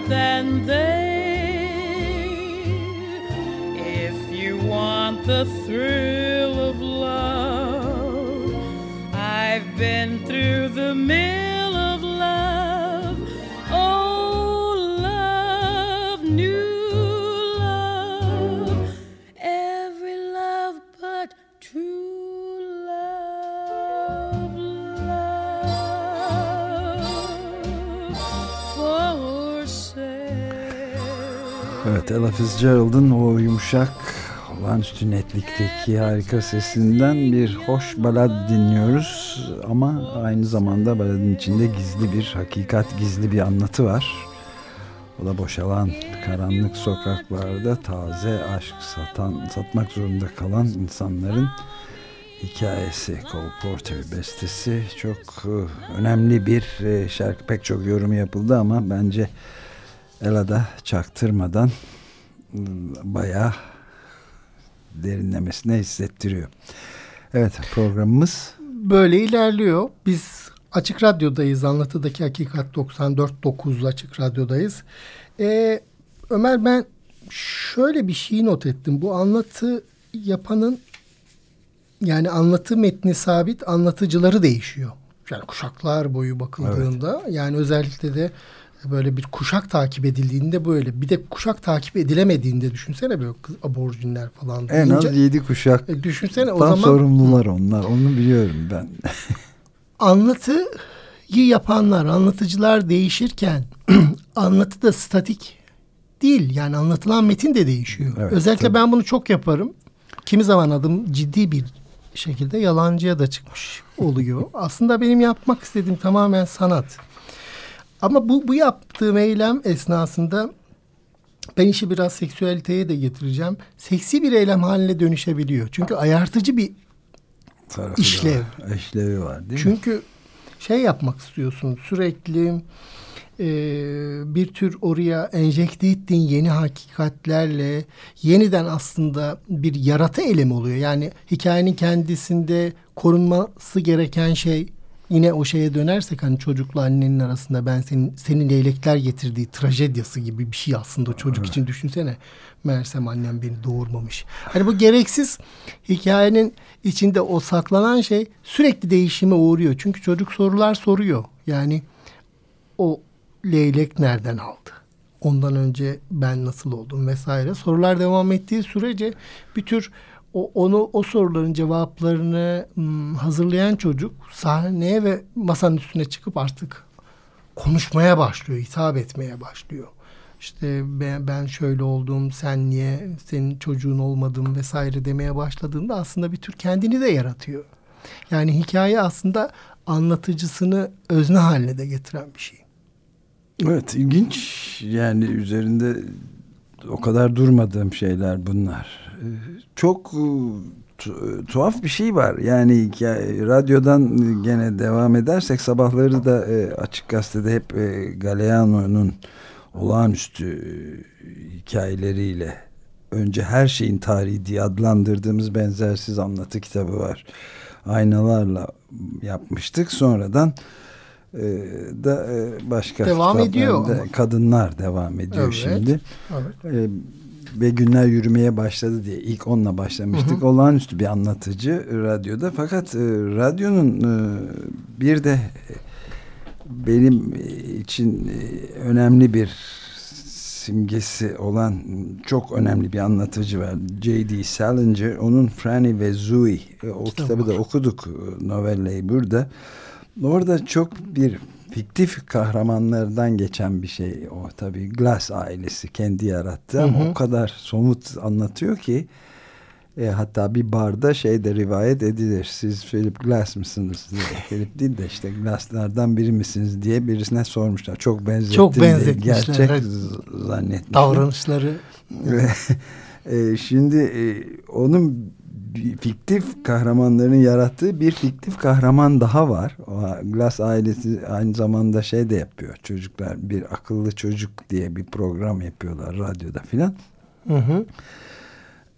than this. Ella Fitzgerald'ın o yumuşak olağanüstü netlikteki harika sesinden bir hoş balad dinliyoruz ama aynı zamanda baladın içinde gizli bir hakikat gizli bir anlatı var. O da boşalan karanlık sokaklarda taze aşk satan satmak zorunda kalan insanların hikayesi Cole Porter bestesi çok e, önemli bir e, şarkı pek çok yorumu yapıldı ama bence Ella da çaktırmadan bayağı derinlemesine hissettiriyor. Evet programımız Böyle ilerliyor. Biz Açık Radyo'dayız. Anlatıdaki Hakikat 94.9 Açık Radyo'dayız. Ee, Ömer ben şöyle bir şey not ettim. Bu anlatı yapanın yani anlatı metni sabit, anlatıcıları değişiyor. Yani kuşaklar boyu bakıldığında yani özellikle de böyle bir kuşak takip edildiğinde böyle bir de kuşak takip edilemediğinde düşünsene böyle kız- aborjinler falan en deyince, az 7 kuşak e, düşünsene o zaman sorumlular onlar. Onu biliyorum ben. anlatıyı yapanlar, anlatıcılar değişirken anlatı da statik değil. Yani anlatılan metin de değişiyor. Evet, Özellikle tabii. ben bunu çok yaparım. Kimi zaman adım ciddi bir şekilde yalancıya da çıkmış oluyor. Aslında benim yapmak istediğim tamamen sanat. Ama bu, bu yaptığım eylem esnasında ben işi biraz seksüaliteye de getireceğim. Seksi bir eylem haline dönüşebiliyor. Çünkü ayartıcı bir Tarafı İşlev. var. İşlevi var değil mi? Çünkü şey yapmak istiyorsun sürekli e, bir tür oraya enjekte ettiğin yeni hakikatlerle yeniden aslında bir yaratı eylemi oluyor. Yani hikayenin kendisinde korunması gereken şey yine o şeye dönersek hani çocukla annenin arasında ben senin senin leylekler getirdiği trajedyası gibi bir şey aslında o çocuk için düşünsene. Meğersem annem beni doğurmamış. Hani bu gereksiz hikayenin içinde o saklanan şey sürekli değişime uğruyor. Çünkü çocuk sorular soruyor. Yani o leylek nereden aldı? Ondan önce ben nasıl oldum vesaire. Sorular devam ettiği sürece bir tür o, onu o soruların cevaplarını hmm, hazırlayan çocuk sahneye ve masanın üstüne çıkıp artık konuşmaya başlıyor, hitap etmeye başlıyor. İşte ben, ben şöyle oldum, sen niye senin çocuğun olmadım vesaire demeye başladığında aslında bir tür kendini de yaratıyor. Yani hikaye aslında anlatıcısını özne haline de getiren bir şey. Evet ilginç yani üzerinde o kadar durmadığım şeyler bunlar. Çok e, tu- tuhaf bir şey var. Yani radyodan gene devam edersek sabahları da e, Açık Gazete'de hep e, Galeano'nun olağanüstü e, hikayeleriyle önce her şeyin tarihi diye adlandırdığımız benzersiz anlatı kitabı var. Aynalarla yapmıştık. Sonradan e, da e, başka Devam ediyor. Kadınlar devam ediyor Evet. şimdi. Evet. E, ve günler yürümeye başladı diye ilk onunla başlamıştık. Olağanüstü bir anlatıcı radyoda. Fakat e, radyonun e, bir de benim için e, önemli bir simgesi olan çok önemli bir anlatıcı var. J.D. Salinger. Onun Franny ve Zooey e, o Kitabı da okuduk e, novelleyi burada. Orada çok bir fiktif kahramanlardan geçen bir şey o tabii Glass ailesi kendi yarattı ama Hı hı. o kadar somut anlatıyor ki e, hatta bir barda şey de rivayet edilir. Siz Philip Glass mısınız diye. Philip değil de işte Glass'lardan biri misiniz diye birisine sormuşlar. Çok benzettim. Çok benzetmişler, Gerçek evet. zannetmişler. Davranışları e, şimdi e, onun fiktif kahramanların yarattığı bir fiktif kahraman daha var. O Glass ailesi aynı zamanda şey de yapıyor. Çocuklar bir akıllı çocuk diye bir program yapıyorlar radyoda filan. hı hı.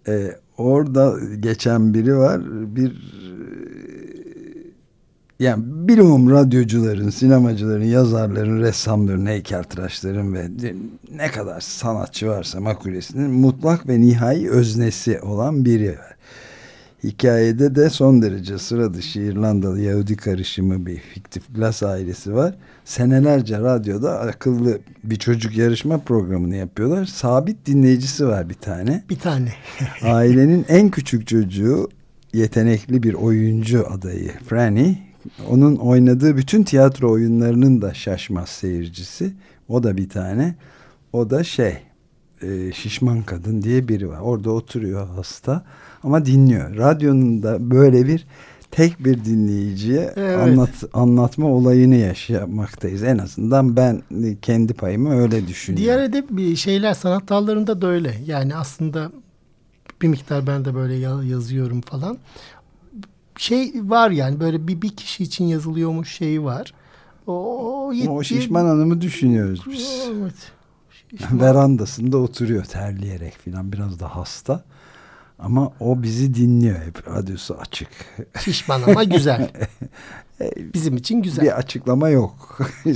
E, orada geçen biri var. Bir e, yani bilumum radyocuların, sinemacıların, yazarların, ressamların, heykeltıraşların ve ne kadar sanatçı varsa makulesinin mutlak ve nihai öznesi olan biri var. Hikayede de son derece sıra dışı İrlandalı Yahudi karışımı bir fiktif Glass ailesi var. Senelerce radyoda akıllı bir çocuk yarışma programını yapıyorlar. Sabit dinleyicisi var bir tane. bir tane. Ailenin en küçük çocuğu yetenekli bir oyuncu adayı Franny. Onun oynadığı bütün tiyatro oyunlarının da şaşmaz seyircisi. O da bir tane. O da şey e, şişman kadın diye biri var. Orada oturuyor hasta ama dinliyor. Radyonun da böyle bir tek bir dinleyiciye Evet. anlat, anlatma olayını yaşamaktayız. En azından ben kendi payımı öyle düşünüyorum. Diğer edep şeyler sanat dallarında da öyle. Yani aslında bir miktar ben de böyle ya- yazıyorum falan. Şey var yani böyle bir bir kişi için yazılıyormuş şey var. O, o, o şişman hanımı düşünüyoruz biz. Evet. Şişman. verandasında oturuyor terleyerek filan biraz da hasta. Ama o bizi dinliyor hep radyosu açık. Şişman ama güzel. Bizim için güzel. Bir açıklama yok.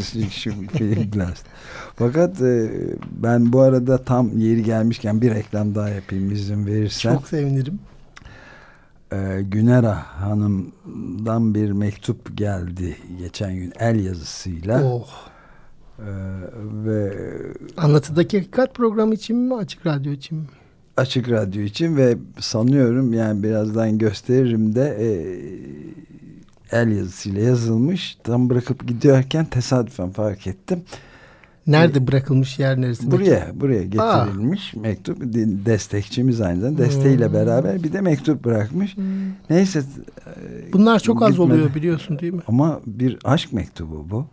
Fakat e, ben bu arada tam yeri gelmişken bir reklam daha yapayım izin verirsen. Çok sevinirim. E, Günera Hanım'dan bir mektup geldi geçen gün el yazısıyla. Oh. E, ve Anlatıdaki hakikat programı için mi açık radyo için mi? Açık Radyo için ve sanıyorum yani birazdan gösteririm de e, el yazısıyla yazılmış. Tam bırakıp gidiyorken tesadüfen fark ettim. Nerede bırakılmış yer neresi? Buraya buraya getirilmiş mektup. Di- Destekçimiz aynı zamanda. Desteğiyle Hmm. beraber bir de mektup bırakmış. Neyse. e, Bunlar çok az gitmedi. oluyor biliyorsun değil mi? Ama bir aşk mektubu bu.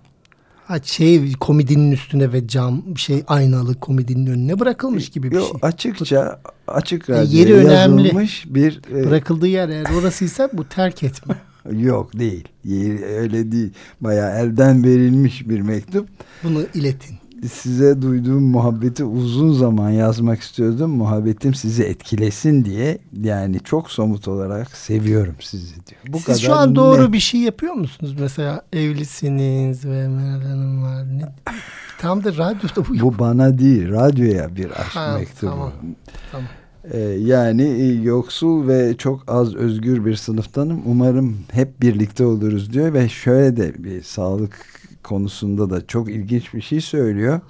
Ha şey komedinin üstüne ve cam şey aynalı komedinin önüne bırakılmış gibi bir Yo, şey. açıkça açık E, radyoya yeri önemli. bir e, Bırakıldığı yer eğer orasıysa bu terk etme. yok değil. Yeri- Öyle değil. Bayağı elden verilmiş bir mektup. Bunu iletin. Size duyduğum muhabbeti uzun zaman yazmak istiyordum. Muhabbetim sizi etkilesin diye. Yani çok somut olarak seviyorum sizi diyor. Bu Siz şu an net. doğru bir şey yapıyor musunuz? Mesela evlisiniz ve Meral Hanım var. Ne? Tam da radyoda bu. Bu bana değil, radyoya bir aşk Ha, mektubu. tamam, tamam. Ee, yani e, yoksul ve çok az özgür bir sınıftanım. Umarım hep birlikte oluruz diyor ve şöyle de bir sağlık konusunda da çok ilginç bir şey söylüyor.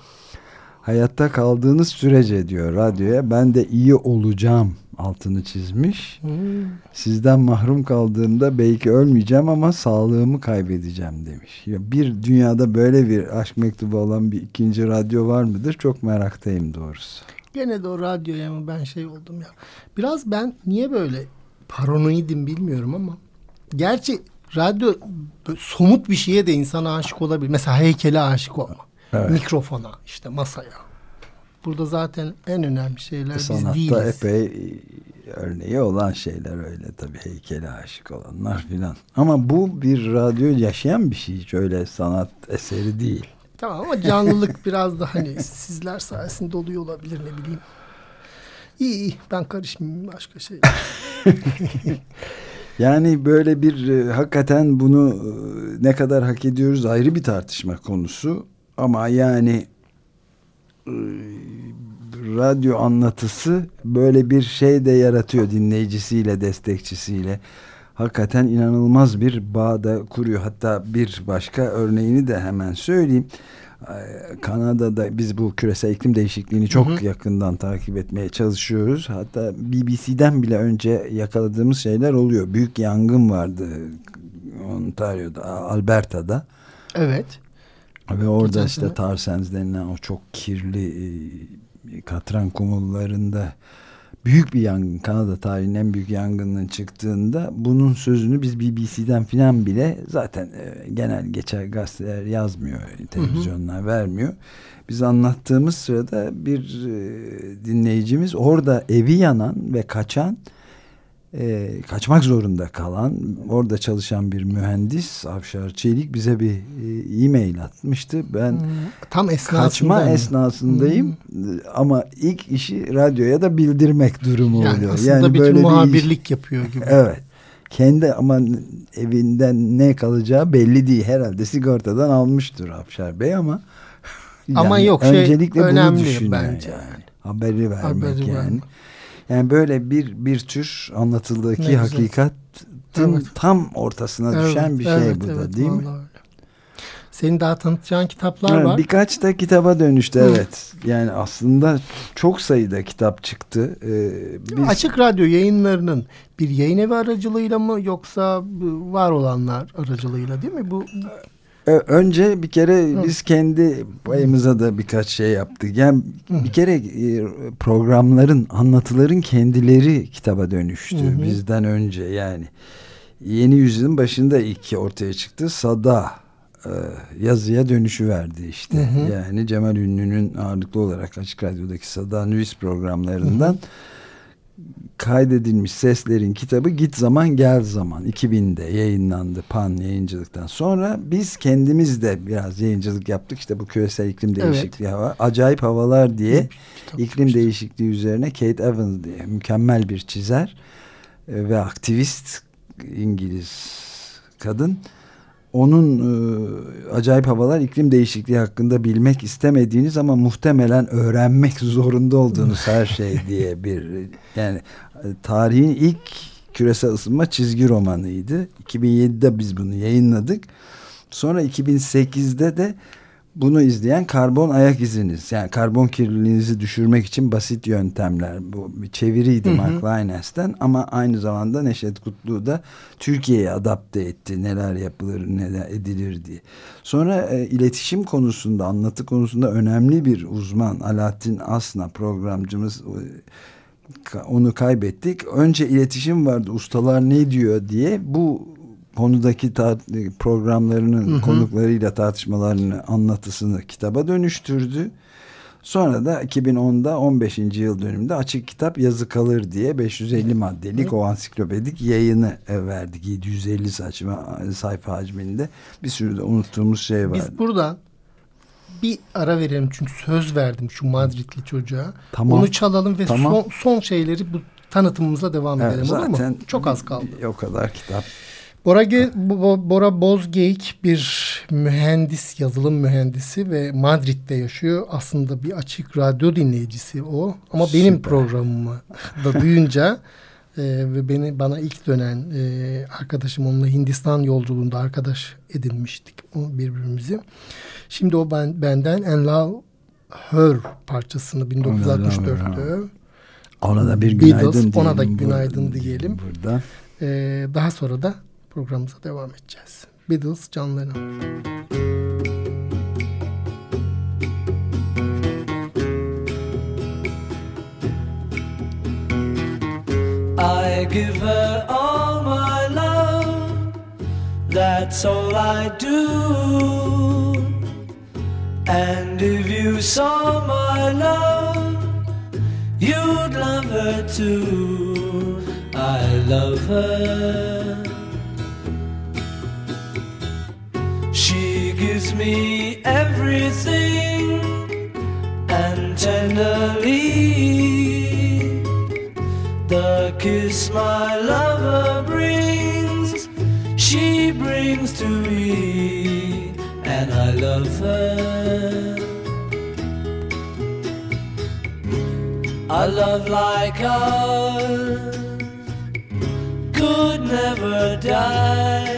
Hayatta kaldığınız sürece diyor radyoya ben de iyi olacağım altını çizmiş. Hmm. Sizden mahrum kaldığımda belki ölmeyeceğim ama sağlığımı kaybedeceğim demiş. Ya bir dünyada böyle bir aşk mektubu olan bir ikinci radyo var mıdır? Çok meraktayım doğrusu. Gene de o radyoya mı ben şey oldum ya. Biraz ben niye böyle paranoidim bilmiyorum ama. Gerçi radyo somut bir şeye de insana aşık olabilir. Mesela heykele aşık olma. Evet. Mikrofona işte masaya. Burada zaten en önemli şeyler biz Sanatta değiliz. epey e, örneği olan şeyler öyle tabii heykele aşık olanlar filan. Ama bu bir radyo yaşayan bir şey hiç öyle sanat eseri değil. Tamam ama canlılık biraz da hani sizler sayesinde oluyor olabilir ne bileyim. İyi iyi ben karışmayayım başka şey. Yani böyle bir e, hakikaten bunu e, ne kadar hak ediyoruz ayrı bir tartışma konusu. Ama yani e, radyo anlatısı böyle bir şey de yaratıyor dinleyicisiyle, destekçisiyle. Hakikaten inanılmaz bir bağ da kuruyor. Hatta bir başka örneğini de hemen söyleyeyim. Ee, Kanada'da biz bu küresel iklim değişikliğini çok Hı hı. yakından takip etmeye çalışıyoruz. Hatta BBC'den bile önce yakaladığımız şeyler oluyor. Büyük yangın vardı Ontario'da, Alberta'da. Evet. Ve orada işte sene. tar sands denilen o çok kirli e, katran kumullarında büyük bir yangın Kanada tarihinin en büyük yangının çıktığında bunun sözünü biz BBC'den filan bile zaten e, genel geçer gazeteler yazmıyor televizyonlar vermiyor. Biz anlattığımız sırada bir e, dinleyicimiz orada evi yanan ve kaçan e, kaçmak zorunda kalan orada çalışan bir mühendis Avşar Çelik bize bir e, e-mail atmıştı. Ben Tam esnasında. kaçma mı? esnasındayım ama ilk işi radyoya da bildirmek durumu Yani oluyor. aslında bir böyle tür iş- muhabirlik yapıyor gibi. Evet. Kendi ama evinden ne kalacağı belli değil. Herhalde sigortadan almıştır Avşar Bey ama Ama yok, şey öncelikle bunu önemli bence. Yani. Haberi vermek Haberi yani. vermek. Yani böyle bir bir tür anlatıldaki Ne güzel. hakikat Evet. tam ortasına düşen bir şey evet, bu da evet, değil mi? öyle. Senin daha tanıtacağın kitaplar Evet, var. Birkaç da kitaba dönüştü evet. Yani aslında çok sayıda kitap çıktı. Ee, biz Açık Radyo yayınlarının bir yayın evi aracılığıyla mı yoksa var olanlar aracılığıyla değil mi? Bu önce bir kere Hı. biz kendi payımıza da birkaç şey yaptık. Yani Hı. bir kere e, programların, anlatıların kendileri kitaba dönüştü Hı hı. bizden önce yani. Yeni yüzyılın başında ilk ortaya çıktı. Sada e, yazıya dönüşü verdi işte. Hı hı. Yani Cemal Ünlü'nün ağırlıklı olarak Açık Radyo'daki Sada Nüvis programlarından kaydedilmiş seslerin kitabı Git Zaman Gel Zaman 2000'de yayınlandı PAN yayıncılıktan sonra biz kendimiz de biraz yayıncılık yaptık işte bu küresel iklim Evet. değişikliği hava acayip havalar diye kitap iklim işte. değişikliği üzerine Kate Evans diye mükemmel bir çizer e, ve aktivist İngiliz kadın onun e, acayip havalar iklim değişikliği hakkında bilmek istemediğiniz ama muhtemelen öğrenmek zorunda olduğunuz her şey diye bir yani tarihin ilk küresel ısınma çizgi romanıydı. 2007'de biz bunu yayınladık. Sonra 2008'de de bunu izleyen karbon ayak iziniz yani karbon kirliliğinizi düşürmek için basit yöntemler bu bir çeviriydi Hı hı. Mark Lynes'ten ama aynı zamanda Neşet Kutlu da Türkiye'ye adapte etti neler yapılır neler edilir diye. Sonra e, iletişim konusunda anlatı konusunda önemli bir uzman Alaaddin Asna programcımız e, onu kaybettik. Önce iletişim vardı ustalar ne diyor diye bu konudaki tar- programlarının Hı hı. konuklarıyla tartışmalarını anlatısını kitaba dönüştürdü. Sonra da 2010'da 15. yıl dönümünde açık kitap yazı kalır diye 550 maddelik o ansiklopedik yayını e, verdik. 750 saçma sayfa hacminde bir sürü de unuttuğumuz şey var. Biz buradan bir ara verelim çünkü söz verdim şu Madridli çocuğa. Tamam. Onu çalalım ve Tamam. son, son şeyleri bu tanıtımımıza devam Evet, edelim olur mu? Çok az kaldı. O kadar kitap. Bora, Ge- Bo- Bo- Bora Bozgeyik bir mühendis, yazılım mühendisi ve Madrid'de yaşıyor. Aslında bir açık radyo dinleyicisi o. Ama benim Süper. programımı da duyunca e, ve beni bana ilk dönen e, arkadaşım onunla Hindistan yolculuğunda arkadaş edinmiştik birbirimizi. Şimdi o ben, benden Love Her parçasını 1964'te Ona da bir Beatles, günaydın diyelim. ona da bu- günaydın diyelim. Burada. Ee, daha sonra da programımıza devam edeceğiz. Beatles, John Lennon. I give her all my love, that's all I do. And if you saw my love, you'd love her too. I love her. Gives me everything and tenderly the kiss my lover brings she brings to me, and I love her. A love like ours could never die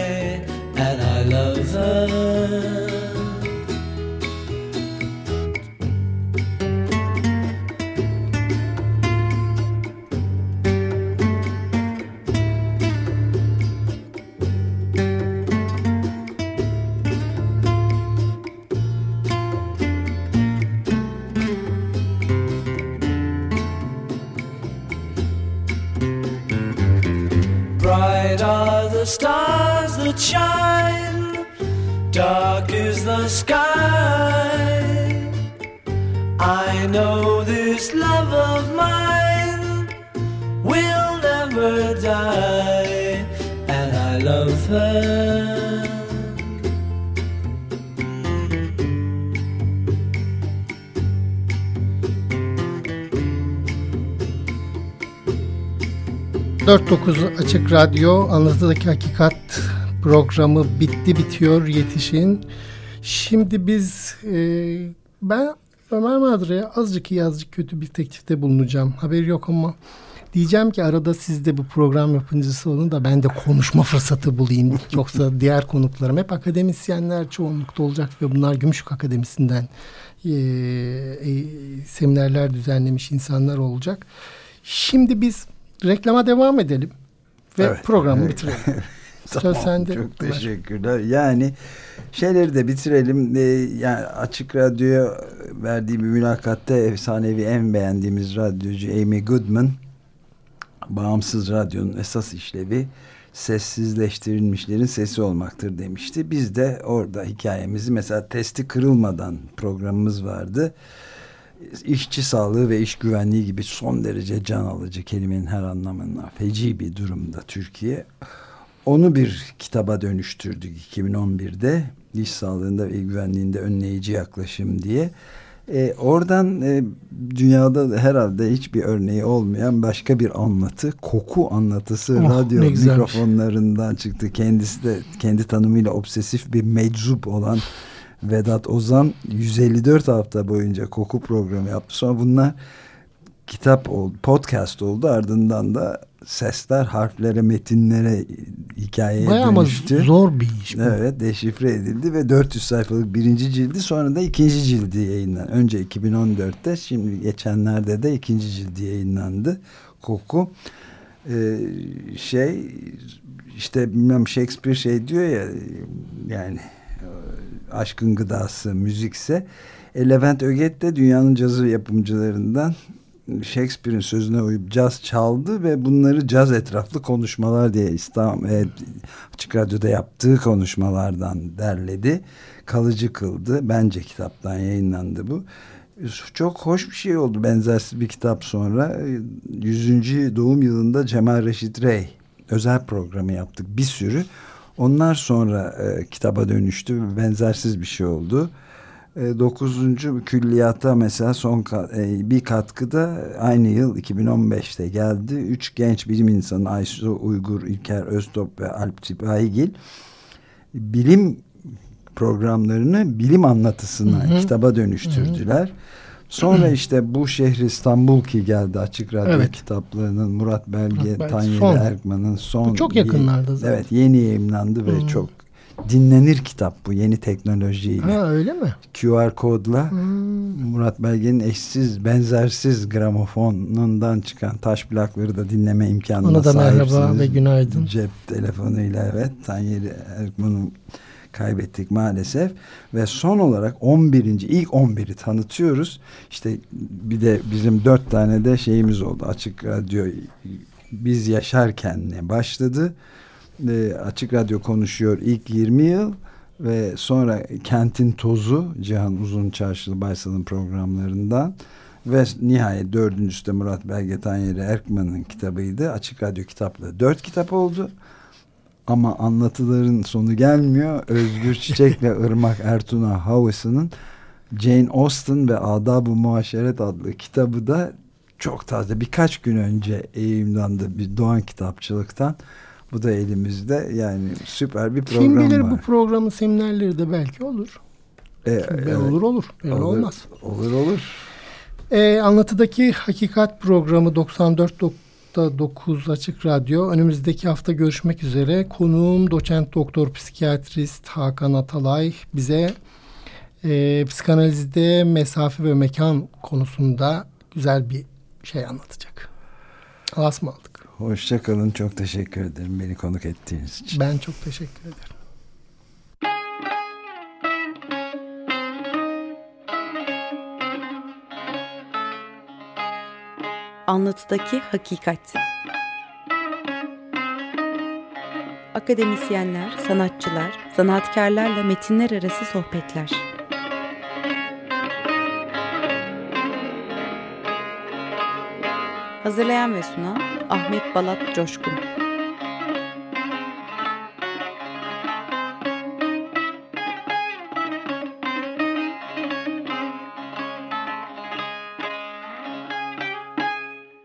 of mine will never die, and I love her. ...49 Açık Radyo Anlatıdaki Hakikat programı bitti bitiyor yetişin. Şimdi biz e, ben Ömer Madra'ya azıcık iyi azıcık kötü bir teklifte bulunacağım. Haberi yok ama diyeceğim ki arada siz de bu program yapımcısı olun da ben de konuşma fırsatı bulayım. Yoksa diğer konuklarım hep akademisyenler çoğunlukta olacak ve bunlar Gümüşlük Akademisi'nden e, e, seminerler düzenlemiş insanlar olacak. Şimdi biz reklama devam edelim ve Evet. programı Evet. Tamam, sende. Çok teşekkürler. Yani şeyleri de bitirelim. Ee, yani Açık Radyo'ya verdiği bir mülakatta efsanevi en beğendiğimiz radyocu Amy Goodman bağımsız radyonun esas işlevi sessizleştirilmişlerin sesi olmaktır demişti. Biz de orada hikayemizi mesela testi kırılmadan programımız vardı. İşçi sağlığı ve iş güvenliği gibi son derece can alıcı kelimenin her anlamına feci bir durumda Türkiye. Onu bir kitaba dönüştürdük 2011'de iş sağlığında ve güvenliğinde önleyici yaklaşım diye. E, oradan e, dünyada herhalde hiçbir örneği olmayan başka bir anlatı, koku anlatısı Oh, radyo mikrofonlarından çıktı. Kendisi de kendi tanımıyla obsesif bir meczup olan Vedat Ozan 154 hafta boyunca koku programı yaptı. Sonra bunlar kitap oldu, podcast oldu. Ardından da sesler, harflere, metinlere, hikayeye Bayağı dönüştü. zor bir iş bu. Evet deşifre edildi ve 400 sayfalık birinci cildi sonra da ikinci cildi yayınlandı. Önce 2014'te şimdi geçenlerde de ikinci cildi yayınlandı. Koku Ee, şey işte bilmem Shakespeare şey diyor ya yani aşkın gıdası müzikse e, Levent Öget de dünyanın cazı yapımcılarından Shakespeare'in sözüne uyup caz çaldı ve bunları caz etraflı konuşmalar diye İstanbul e, Açık Radyo'da yaptığı konuşmalardan derledi. Kalıcı kıldı. Bence kitaptan yayınlandı bu. Çok hoş bir şey oldu benzersiz bir kitap sonra. 100. doğum yılında Cemal Reşit Rey özel programı yaptık bir sürü. Onlar sonra e, kitaba dönüştü. Benzersiz bir şey oldu. E, 9. külliyata mesela son e, bir katkıda aynı yıl 2015'te geldi. Üç genç bilim insanı Aysu Uygur, İlker Öztop ve Alp Tipahigil bilim programlarını bilim anlatısına Hı hı. kitaba dönüştürdüler. Sonra işte bu şehri İstanbul ki geldi Açık Radyo Evet. kitaplığının Murat Belge, Tanyeli son. Erkman'ın son Bu çok yakınlarda zaten. Evet yeni yayınlandı ve Hı. çok dinlenir kitap bu yeni teknolojiyle. Ha öyle mi? QR kodla Hmm. Murat Belge'nin eşsiz, benzersiz gramofonundan çıkan taş plakları da dinleme imkanına Ona da merhaba sahipsiniz. ve günaydın. Cep telefonuyla evet. Tanyeli Erkman'ı kaybettik maalesef. Ve son olarak 11. ilk 11'i tanıtıyoruz. İşte bir de bizim dört tane de şeyimiz oldu. Açık Radyo biz yaşarken başladı. Ee, Açık Radyo konuşuyor ilk 20 yıl ve sonra Kentin Tozu Cihan Uzun Çarşılı Baysal'ın programlarından ve nihayet dördüncüsü de Murat Belge Tanyeri Erkman'ın kitabıydı. Açık Radyo kitapla dört kitap oldu. Ama anlatıların sonu gelmiyor. Özgür Çiçek ve Irmak Ertuna Havası'nın Jane Austen ve Adab-ı Muaşeret adlı kitabı da çok taze. Birkaç gün önce yayınlandı bir Doğan Kitapçılık'tan. Bu da elimizde. Yani süper bir program Kim bilir var. bu programın seminerleri de belki olur. E, evet. Olur olur. Belli Olur, olmaz. Olur olur. Ee, anlatıdaki Hakikat programı 94.9 Açık Radyo. Önümüzdeki hafta görüşmek üzere. Konuğum doçent doktor psikiyatrist Hakan Atalay bize e, psikanalizde mesafe ve mekan konusunda güzel bir şey anlatacak. Allah'a ısmarladık. Hoşçakalın. Çok teşekkür ederim beni konuk ettiğiniz için. Ben çok teşekkür ederim. Anlatıdaki hakikat. Akademisyenler, sanatçılar, sanatkarlarla metinler arası sohbetler. Hazırlayan ve sunan Ahmet Balat Coşkun.